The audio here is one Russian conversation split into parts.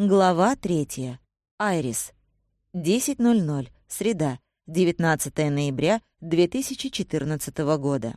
Глава третья. Айрис. 10.00. Среда. 19 ноября 2014 года.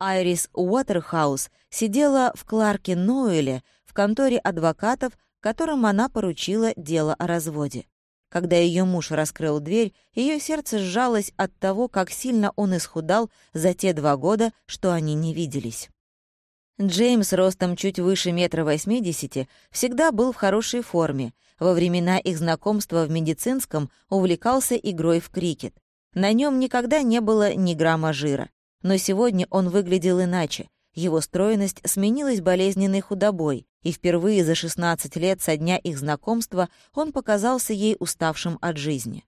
Айрис Уотерхаус сидела в Кларке Ноуэле в конторе адвокатов, которым она поручила дело о разводе. Когда ее муж раскрыл дверь, ее сердце сжалось от того, как сильно он исхудал за те два года, что они не виделись. Джеймс, ростом чуть выше метра восьмидесяти, всегда был в хорошей форме. Во времена их знакомства в медицинском увлекался игрой в крикет. На нем никогда не было ни грамма жира. Но сегодня он выглядел иначе. Его стройность сменилась болезненной худобой, и впервые за 16 лет со дня их знакомства он показался ей уставшим от жизни.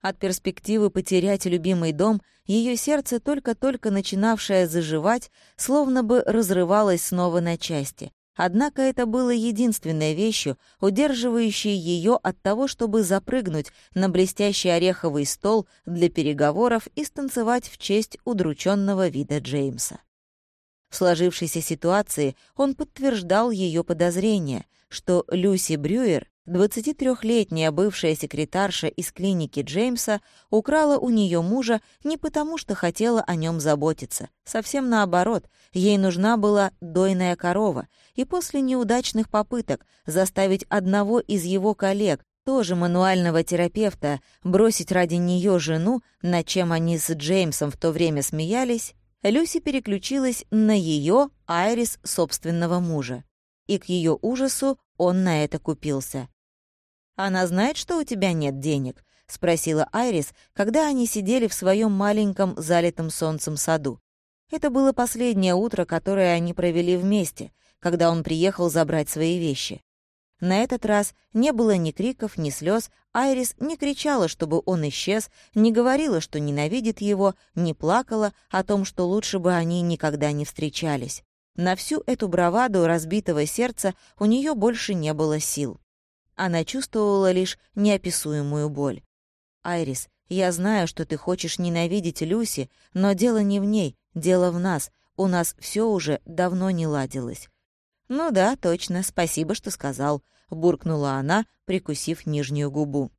От перспективы потерять любимый дом ее сердце, только-только начинавшее заживать, словно бы разрывалось снова на части, Однако это было единственной вещью, удерживающей ее от того, чтобы запрыгнуть на блестящий ореховый стол для переговоров и станцевать в честь удрученного вида Джеймса. В сложившейся ситуации он подтверждал ее подозрение, что Люси Брюер 23-летняя бывшая секретарша из клиники Джеймса украла у нее мужа не потому, что хотела о нем заботиться. Совсем наоборот, ей нужна была дойная корова, и после неудачных попыток заставить одного из его коллег, тоже мануального терапевта, бросить ради нее жену, над чем они с Джеймсом в то время смеялись, Люси переключилась на ее, Айрис, собственного мужа. И к ее ужасу он на это купился. «Она знает, что у тебя нет денег?» — спросила Айрис, когда они сидели в своем маленьком залитом солнцем саду. Это было последнее утро, которое они провели вместе, когда он приехал забрать свои вещи. На этот раз не было ни криков, ни слез, Айрис не кричала, чтобы он исчез, не говорила, что ненавидит его, не плакала о том, что лучше бы они никогда не встречались. На всю эту браваду разбитого сердца у нее больше не было сил. Она чувствовала лишь неописуемую боль. «Айрис, я знаю, что ты хочешь ненавидеть Люси, но дело не в ней, дело в нас. У нас все уже давно не ладилось». «Ну да, точно, спасибо, что сказал», — буркнула она, прикусив нижнюю губу.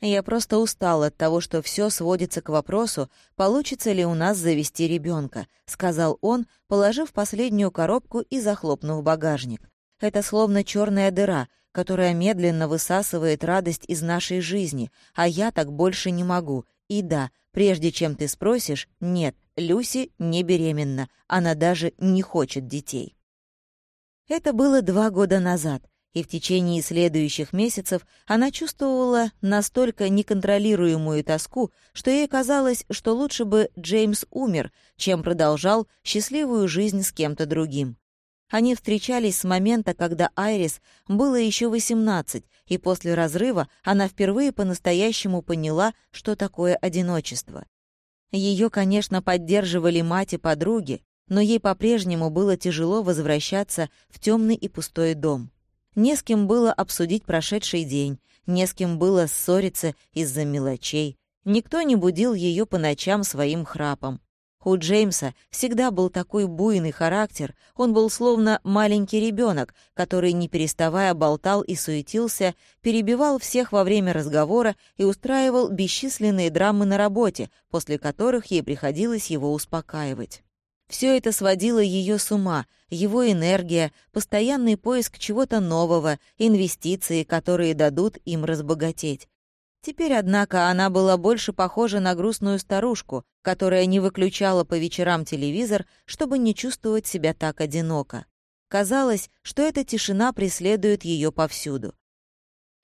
«Я просто устал от того, что все сводится к вопросу, получится ли у нас завести ребенка, сказал он, положив последнюю коробку и захлопнув багажник. «Это словно черная дыра, которая медленно высасывает радость из нашей жизни, а я так больше не могу. И да, прежде чем ты спросишь, нет, Люси не беременна, она даже не хочет детей. Это было два года назад, и в течение следующих месяцев она чувствовала настолько неконтролируемую тоску, что ей казалось, что лучше бы Джеймс умер, чем продолжал счастливую жизнь с кем-то другим. Они встречались с момента, когда Айрис было еще 18, и после разрыва она впервые по-настоящему поняла, что такое одиночество. Ее, конечно, поддерживали мать и подруги, но ей по-прежнему было тяжело возвращаться в темный и пустой дом. Не с кем было обсудить прошедший день, не с кем было ссориться из-за мелочей. Никто не будил ее по ночам своим храпом. У Джеймса всегда был такой буйный характер, он был словно маленький ребенок, который, не переставая, болтал и суетился, перебивал всех во время разговора и устраивал бесчисленные драмы на работе, после которых ей приходилось его успокаивать. Все это сводило ее с ума, его энергия, постоянный поиск чего-то нового, инвестиции, которые дадут им разбогатеть. Теперь, однако, она была больше похожа на грустную старушку, которая не выключала по вечерам телевизор, чтобы не чувствовать себя так одиноко. Казалось, что эта тишина преследует ее повсюду.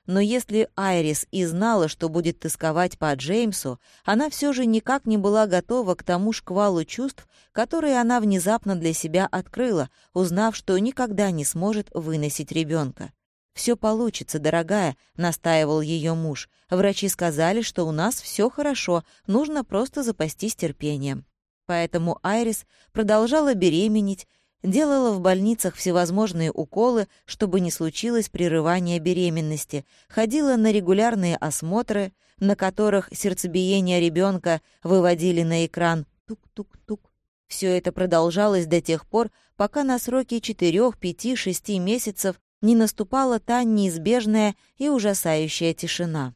Но если Айрис и знала, что будет тосковать по Джеймсу, она все же никак не была готова к тому шквалу чувств, которые она внезапно для себя открыла, узнав, что никогда не сможет выносить ребенка. «Все получится, дорогая», — настаивал ее муж. «Врачи сказали, что у нас все хорошо, нужно просто запастись терпением». Поэтому Айрис продолжала беременеть, делала в больницах всевозможные уколы, чтобы не случилось прерывания беременности, ходила на регулярные осмотры, на которых сердцебиение ребенка выводили на экран тук-тук-тук. Все это продолжалось до тех пор, пока на сроке 4, 5, 6 месяцев не наступала та неизбежная и ужасающая тишина.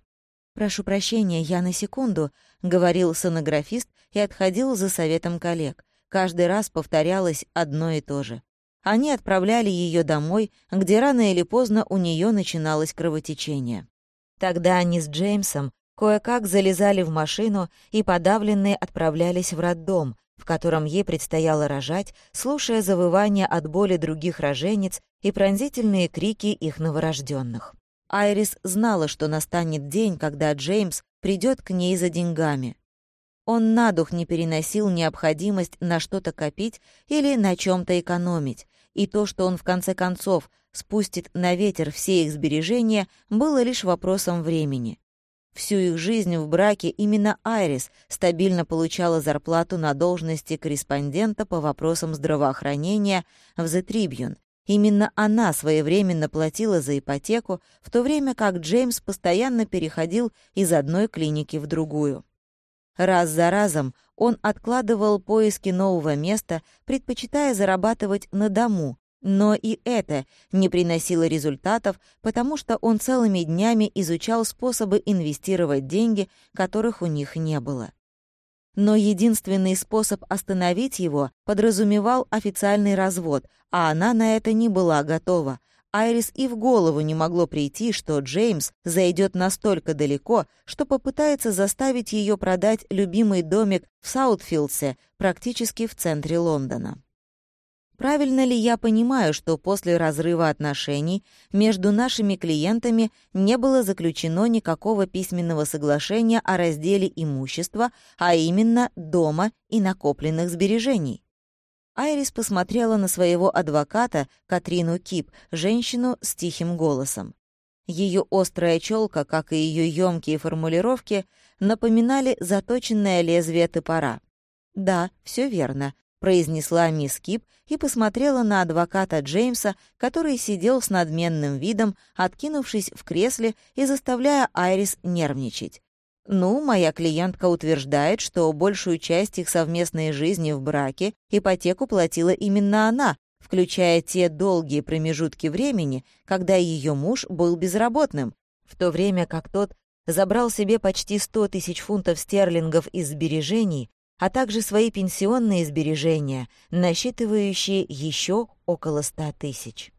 «Прошу прощения, я на секунду», — говорил сонографист и отходил за советом коллег. Каждый раз повторялось одно и то же. Они отправляли ее домой, где рано или поздно у нее начиналось кровотечение. Тогда они с Джеймсом кое-как залезали в машину и подавленные отправлялись в роддом, в котором ей предстояло рожать, слушая завывания от боли других роженец и пронзительные крики их новорожденных. Айрис знала, что настанет день, когда Джеймс придет к ней за деньгами. Он на дух не переносил необходимость на что-то копить или на чем-то экономить, и то, что он в конце концов спустит на ветер все их сбережения, было лишь вопросом времени. Всю их жизнь в браке именно Айрис стабильно получала зарплату на должности корреспондента по вопросам здравоохранения в The Tribune, Именно она своевременно платила за ипотеку, в то время как Джеймс постоянно переходил из одной клиники в другую. Раз за разом он откладывал поиски нового места, предпочитая зарабатывать на дому, но и это не приносило результатов, потому что он целыми днями изучал способы инвестировать деньги, которых у них не было. Но единственный способ остановить его подразумевал официальный развод, а она на это не была готова. Айрис и в голову не могло прийти, что Джеймс зайдет настолько далеко, что попытается заставить ее продать любимый домик в Саутфилдсе, практически в центре Лондона. Правильно ли я понимаю, что после разрыва отношений между нашими клиентами не было заключено никакого письменного соглашения о разделе имущества, а именно дома и накопленных сбережений? Айрис посмотрела на своего адвоката Катрину Кип, женщину с тихим голосом. Ее острая челка, как и ее емкие формулировки, напоминали заточенное лезвие топора. Да, все верно произнесла мисс Кип и посмотрела на адвоката Джеймса, который сидел с надменным видом, откинувшись в кресле и заставляя Айрис нервничать. Ну, моя клиентка утверждает, что большую часть их совместной жизни в браке ипотеку платила именно она, включая те долгие промежутки времени, когда ее муж был безработным, в то время как тот забрал себе почти 100 тысяч фунтов стерлингов из сбережений, а также свои пенсионные сбережения, насчитывающие еще около 100 тысяч.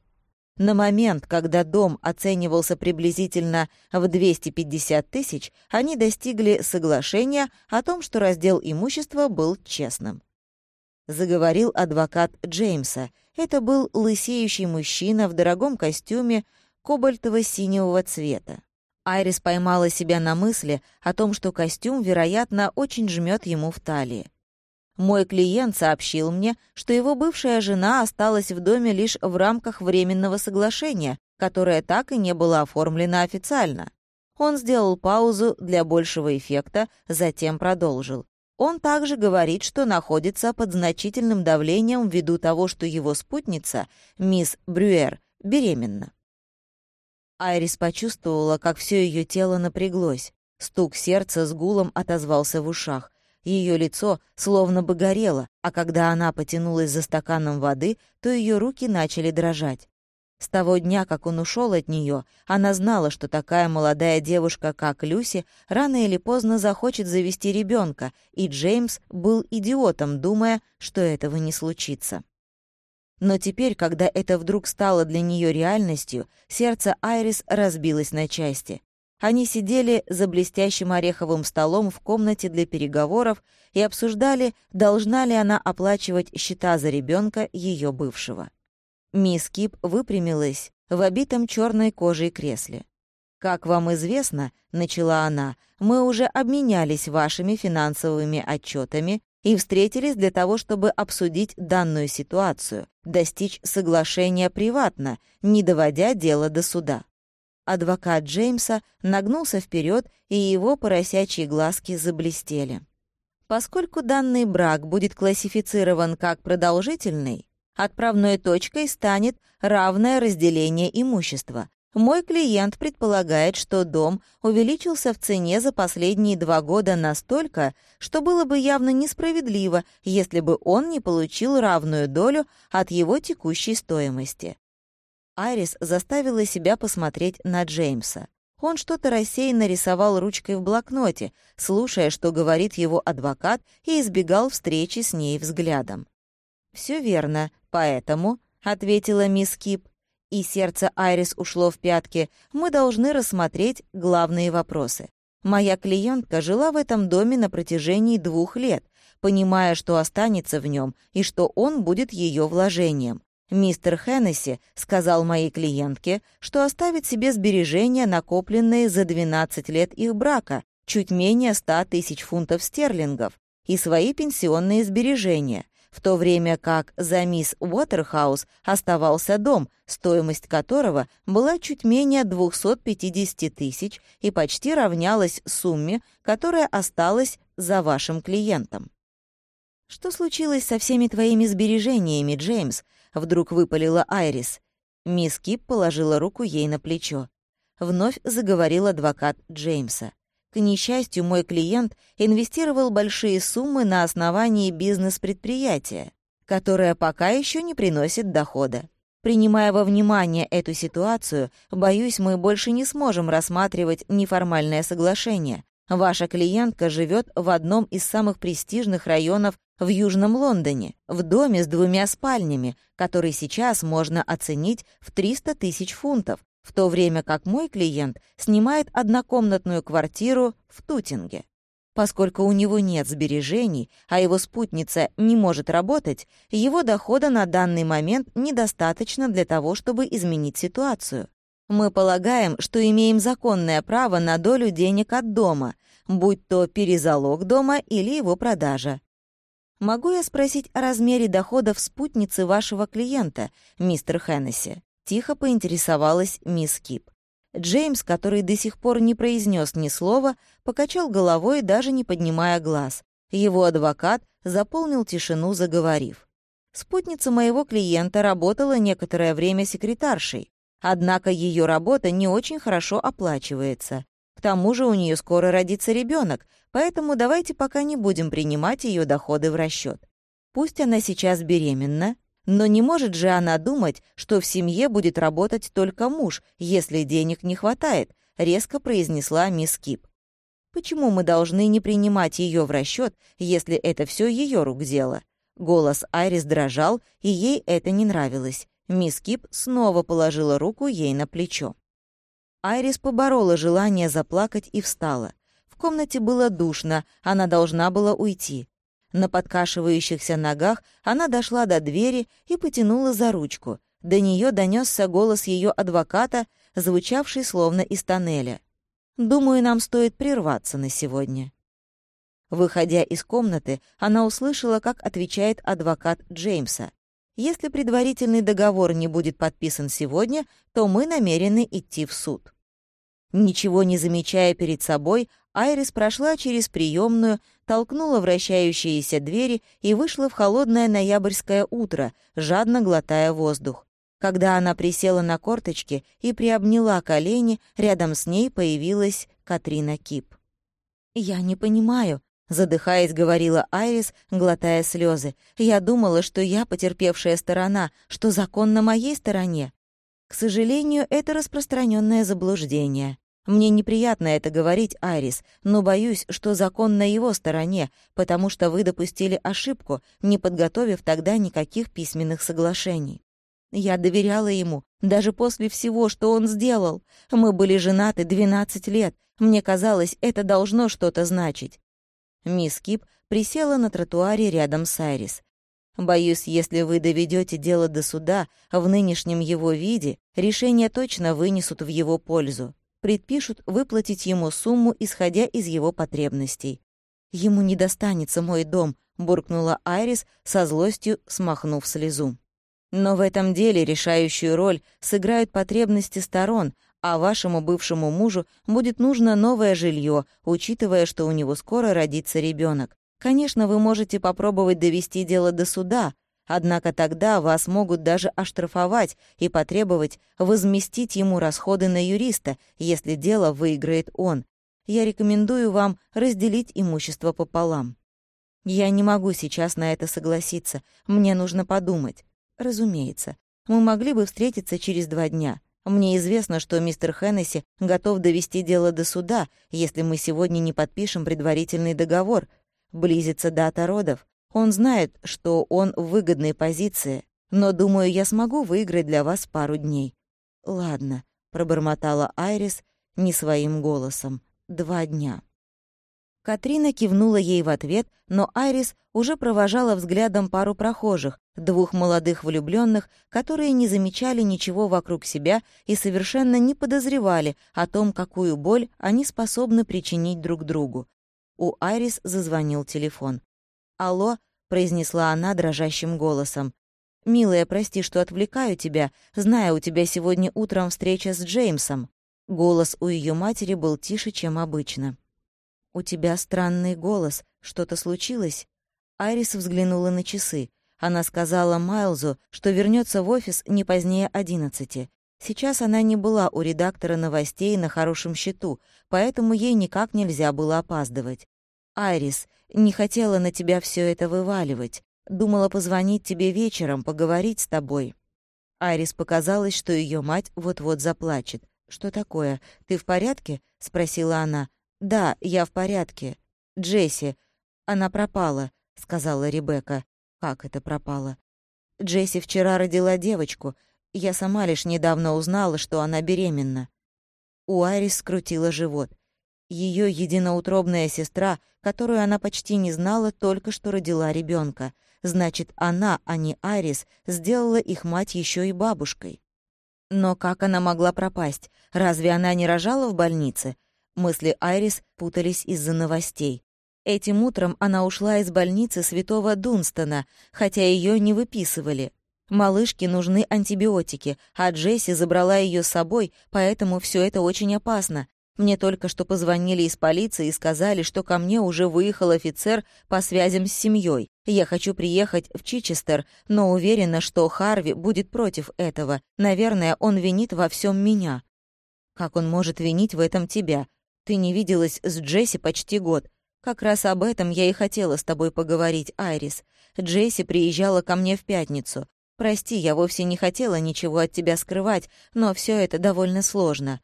На момент, когда дом оценивался приблизительно в 250 тысяч, они достигли соглашения о том, что раздел имущества был честным. Заговорил адвокат Джеймса. Это был лысеющий мужчина в дорогом костюме кобальтово-синего цвета. Айрис поймала себя на мысли о том, что костюм, вероятно, очень жмет ему в талии. Мой клиент сообщил мне, что его бывшая жена осталась в доме лишь в рамках временного соглашения, которое так и не было оформлено официально. Он сделал паузу для большего эффекта, затем продолжил. Он также говорит, что находится под значительным давлением ввиду того, что его спутница, мисс Брюер, беременна. Айрис почувствовала, как все ее тело напряглось. Стук сердца с гулом отозвался в ушах. Ее лицо словно бы горело, а когда она потянулась за стаканом воды, то ее руки начали дрожать. С того дня, как он ушел от нее, она знала, что такая молодая девушка, как Люси, рано или поздно захочет завести ребенка, и Джеймс был идиотом, думая, что этого не случится. Но теперь, когда это вдруг стало для нее реальностью, сердце Айрис разбилось на части. Они сидели за блестящим ореховым столом в комнате для переговоров и обсуждали, должна ли она оплачивать счета за ребенка ее бывшего. Мисс Кип выпрямилась в обитом черной кожей кресле. «Как вам известно, — начала она, — мы уже обменялись вашими финансовыми отчетами и встретились для того, чтобы обсудить данную ситуацию, достичь соглашения приватно, не доводя дело до суда. Адвокат Джеймса нагнулся вперед, и его поросячьи глазки заблестели. Поскольку данный брак будет классифицирован как продолжительный, Отправной точкой станет равное разделение имущества. Мой клиент предполагает, что дом увеличился в цене за последние два года настолько, что было бы явно несправедливо, если бы он не получил равную долю от его текущей стоимости. Айрис заставила себя посмотреть на Джеймса. Он что-то рассеянно рисовал ручкой в блокноте, слушая, что говорит его адвокат, и избегал встречи с ней взглядом. «Все верно, поэтому», — ответила мисс Кип, и сердце Айрис ушло в пятки, мы должны рассмотреть главные вопросы. Моя клиентка жила в этом доме на протяжении двух лет, понимая, что останется в нем и что он будет ее вложением. Мистер Хеннесси сказал моей клиентке, что оставит себе сбережения, накопленные за 12 лет их брака, чуть менее 100 тысяч фунтов стерлингов, и свои пенсионные сбережения, в то время как за мисс Уотерхаус оставался дом, стоимость которого была чуть менее 250 тысяч и почти равнялась сумме, которая осталась за вашим клиентом. «Что случилось со всеми твоими сбережениями, Джеймс?» — вдруг выпалила Айрис. Мисс Кип положила руку ей на плечо. Вновь заговорил адвокат Джеймса. К несчастью, мой клиент инвестировал большие суммы на основании бизнес-предприятия, которое пока еще не приносит дохода. Принимая во внимание эту ситуацию, боюсь, мы больше не сможем рассматривать неформальное соглашение. Ваша клиентка живет в одном из самых престижных районов в Южном Лондоне, в доме с двумя спальнями, который сейчас можно оценить в 300 тысяч фунтов, в то время как мой клиент снимает однокомнатную квартиру в Тутинге. Поскольку у него нет сбережений, а его спутница не может работать, его дохода на данный момент недостаточно для того, чтобы изменить ситуацию. Мы полагаем, что имеем законное право на долю денег от дома, будь то перезалог дома или его продажа. Могу я спросить о размере доходов спутницы вашего клиента, мистер Хеннесси? Тихо поинтересовалась мисс Кип. Джеймс, который до сих пор не произнес ни слова, покачал головой, даже не поднимая глаз. Его адвокат заполнил тишину, заговорив. Спутница моего клиента работала некоторое время секретаршей, однако ее работа не очень хорошо оплачивается. К тому же у нее скоро родится ребенок, поэтому давайте пока не будем принимать ее доходы в расчет. Пусть она сейчас беременна, но не может же она думать, что в семье будет работать только муж, если денег не хватает, резко произнесла мисс Кип. Почему мы должны не принимать ее в расчет, если это все ее рук дело? Голос Айрис дрожал, и ей это не нравилось. Мисс Кип снова положила руку ей на плечо. Айрис поборола желание заплакать и встала. В комнате было душно, она должна была уйти. На подкашивающихся ногах она дошла до двери и потянула за ручку. До нее донесся голос ее адвоката, звучавший словно из тоннеля. «Думаю, нам стоит прерваться на сегодня». Выходя из комнаты, она услышала, как отвечает адвокат Джеймса. «Если предварительный договор не будет подписан сегодня, то мы намерены идти в суд». Ничего не замечая перед собой, Айрис прошла через приемную, толкнула вращающиеся двери и вышла в холодное ноябрьское утро, жадно глотая воздух. Когда она присела на корточки и приобняла колени, рядом с ней появилась Катрина Кип. «Я не понимаю», — задыхаясь, говорила Айрис, глотая слезы. «Я думала, что я потерпевшая сторона, что закон на моей стороне. К сожалению, это распространенное заблуждение. Мне неприятно это говорить, Айрис, но боюсь, что закон на его стороне, потому что вы допустили ошибку, не подготовив тогда никаких письменных соглашений. Я доверяла ему, даже после всего, что он сделал. Мы были женаты 12 лет. Мне казалось, это должно что-то значить. Мисс Кип присела на тротуаре рядом с Айрис. Боюсь, если вы доведете дело до суда в нынешнем его виде, решение точно вынесут в его пользу предпишут выплатить ему сумму, исходя из его потребностей. «Ему не достанется мой дом», — буркнула Айрис, со злостью смахнув слезу. «Но в этом деле решающую роль сыграют потребности сторон, а вашему бывшему мужу будет нужно новое жилье, учитывая, что у него скоро родится ребенок. Конечно, вы можете попробовать довести дело до суда, Однако тогда вас могут даже оштрафовать и потребовать возместить ему расходы на юриста, если дело выиграет он. Я рекомендую вам разделить имущество пополам. Я не могу сейчас на это согласиться. Мне нужно подумать. Разумеется. Мы могли бы встретиться через два дня. Мне известно, что мистер Хеннесси готов довести дело до суда, если мы сегодня не подпишем предварительный договор. Близится дата родов. Он знает, что он в выгодной позиции, но, думаю, я смогу выиграть для вас пару дней». «Ладно», — пробормотала Айрис не своим голосом. «Два дня». Катрина кивнула ей в ответ, но Айрис уже провожала взглядом пару прохожих, двух молодых влюбленных, которые не замечали ничего вокруг себя и совершенно не подозревали о том, какую боль они способны причинить друг другу. У Айрис зазвонил телефон. «Алло», — произнесла она дрожащим голосом. «Милая, прости, что отвлекаю тебя, зная, у тебя сегодня утром встреча с Джеймсом». Голос у ее матери был тише, чем обычно. «У тебя странный голос. Что-то случилось?» Айрис взглянула на часы. Она сказала Майлзу, что вернется в офис не позднее одиннадцати. Сейчас она не была у редактора новостей на хорошем счету, поэтому ей никак нельзя было опаздывать. «Айрис, не хотела на тебя все это вываливать. Думала позвонить тебе вечером, поговорить с тобой». Айрис показалось, что ее мать вот-вот заплачет. «Что такое? Ты в порядке?» — спросила она. «Да, я в порядке. Джесси. Она пропала», — сказала Ребекка. «Как это пропала?» «Джесси вчера родила девочку. Я сама лишь недавно узнала, что она беременна». У Айрис скрутила живот. Ее единоутробная сестра, которую она почти не знала, только что родила ребенка. Значит, она, а не Айрис, сделала их мать еще и бабушкой. Но как она могла пропасть? Разве она не рожала в больнице? Мысли Айрис путались из-за новостей. Этим утром она ушла из больницы святого Дунстона, хотя ее не выписывали. Малышке нужны антибиотики, а Джесси забрала ее с собой, поэтому все это очень опасно. Мне только что позвонили из полиции и сказали, что ко мне уже выехал офицер по связям с семьей. Я хочу приехать в Чичестер, но уверена, что Харви будет против этого. Наверное, он винит во всем меня. Как он может винить в этом тебя? Ты не виделась с Джесси почти год. Как раз об этом я и хотела с тобой поговорить, Айрис. Джесси приезжала ко мне в пятницу. Прости, я вовсе не хотела ничего от тебя скрывать, но все это довольно сложно.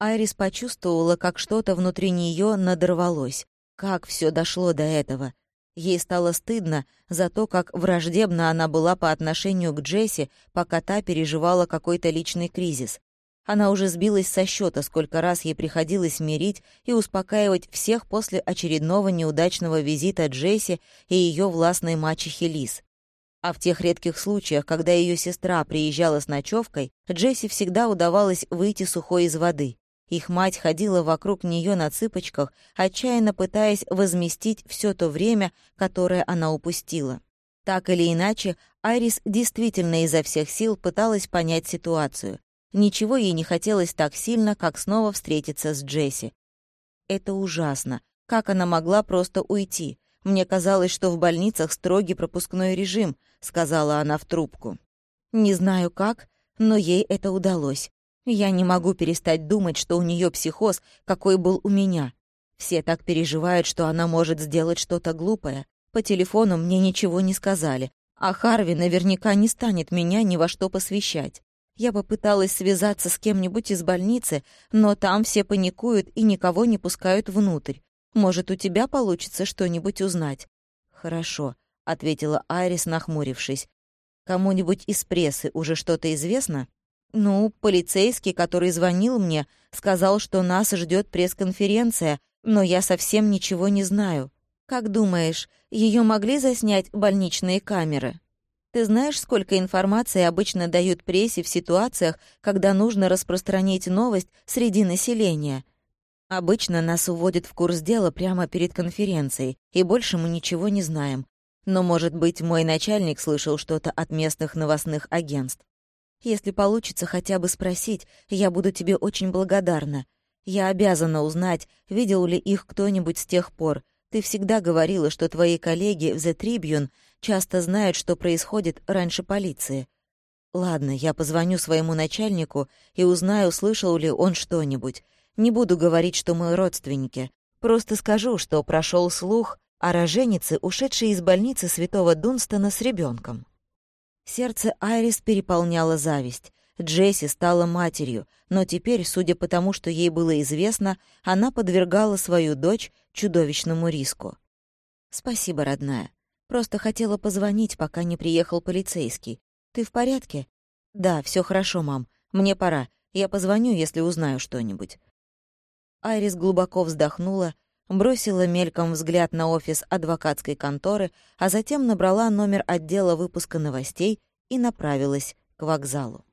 Айрис почувствовала, как что-то внутри нее надорвалось. Как все дошло до этого? Ей стало стыдно за то, как враждебна она была по отношению к Джесси, пока та переживала какой-то личный кризис. Она уже сбилась со счета, сколько раз ей приходилось мирить и успокаивать всех после очередного неудачного визита Джесси и ее властной мачехи Лиз. А в тех редких случаях, когда ее сестра приезжала с ночевкой, Джесси всегда удавалось выйти сухой из воды. Их мать ходила вокруг нее на цыпочках, отчаянно пытаясь возместить все то время, которое она упустила. Так или иначе, Айрис действительно изо всех сил пыталась понять ситуацию. Ничего ей не хотелось так сильно, как снова встретиться с Джесси. Это ужасно. Как она могла просто уйти? Мне казалось, что в больницах строгий пропускной режим, сказала она в трубку. Не знаю как, но ей это удалось. Я не могу перестать думать, что у нее психоз, какой был у меня. Все так переживают, что она может сделать что-то глупое. По телефону мне ничего не сказали, а Харви наверняка не станет меня ни во что посвящать. Я попыталась связаться с кем-нибудь из больницы, но там все паникуют и никого не пускают внутрь. Может, у тебя получится что-нибудь узнать?» «Хорошо», — ответила Айрис, нахмурившись. «Кому-нибудь из прессы уже что-то известно?» «Ну, полицейский, который звонил мне, сказал, что нас ждет пресс-конференция, но я совсем ничего не знаю. Как думаешь, ее могли заснять больничные камеры?» Ты знаешь, сколько информации обычно дают прессе в ситуациях, когда нужно распространить новость среди населения? Обычно нас уводят в курс дела прямо перед конференцией, и больше мы ничего не знаем. Но, может быть, мой начальник слышал что-то от местных новостных агентств. Если получится хотя бы спросить, я буду тебе очень благодарна. Я обязана узнать, видел ли их кто-нибудь с тех пор. Ты всегда говорила, что твои коллеги в The Tribune часто знают, что происходит раньше полиции. Ладно, я позвоню своему начальнику и узнаю, слышал ли он что-нибудь. Не буду говорить, что мы родственники. Просто скажу, что прошел слух о роженице, ушедшей из больницы святого Дунстона с ребенком. Сердце Айрис переполняло зависть. Джесси стала матерью, но теперь, судя по тому, что ей было известно, она подвергала свою дочь чудовищному риску. «Спасибо, родная. Просто хотела позвонить, пока не приехал полицейский. Ты в порядке?» «Да, все хорошо, мам. Мне пора. Я позвоню, если узнаю что-нибудь». Айрис глубоко вздохнула, бросила мельком взгляд на офис адвокатской конторы, а затем набрала номер отдела выпуска новостей и направилась к вокзалу.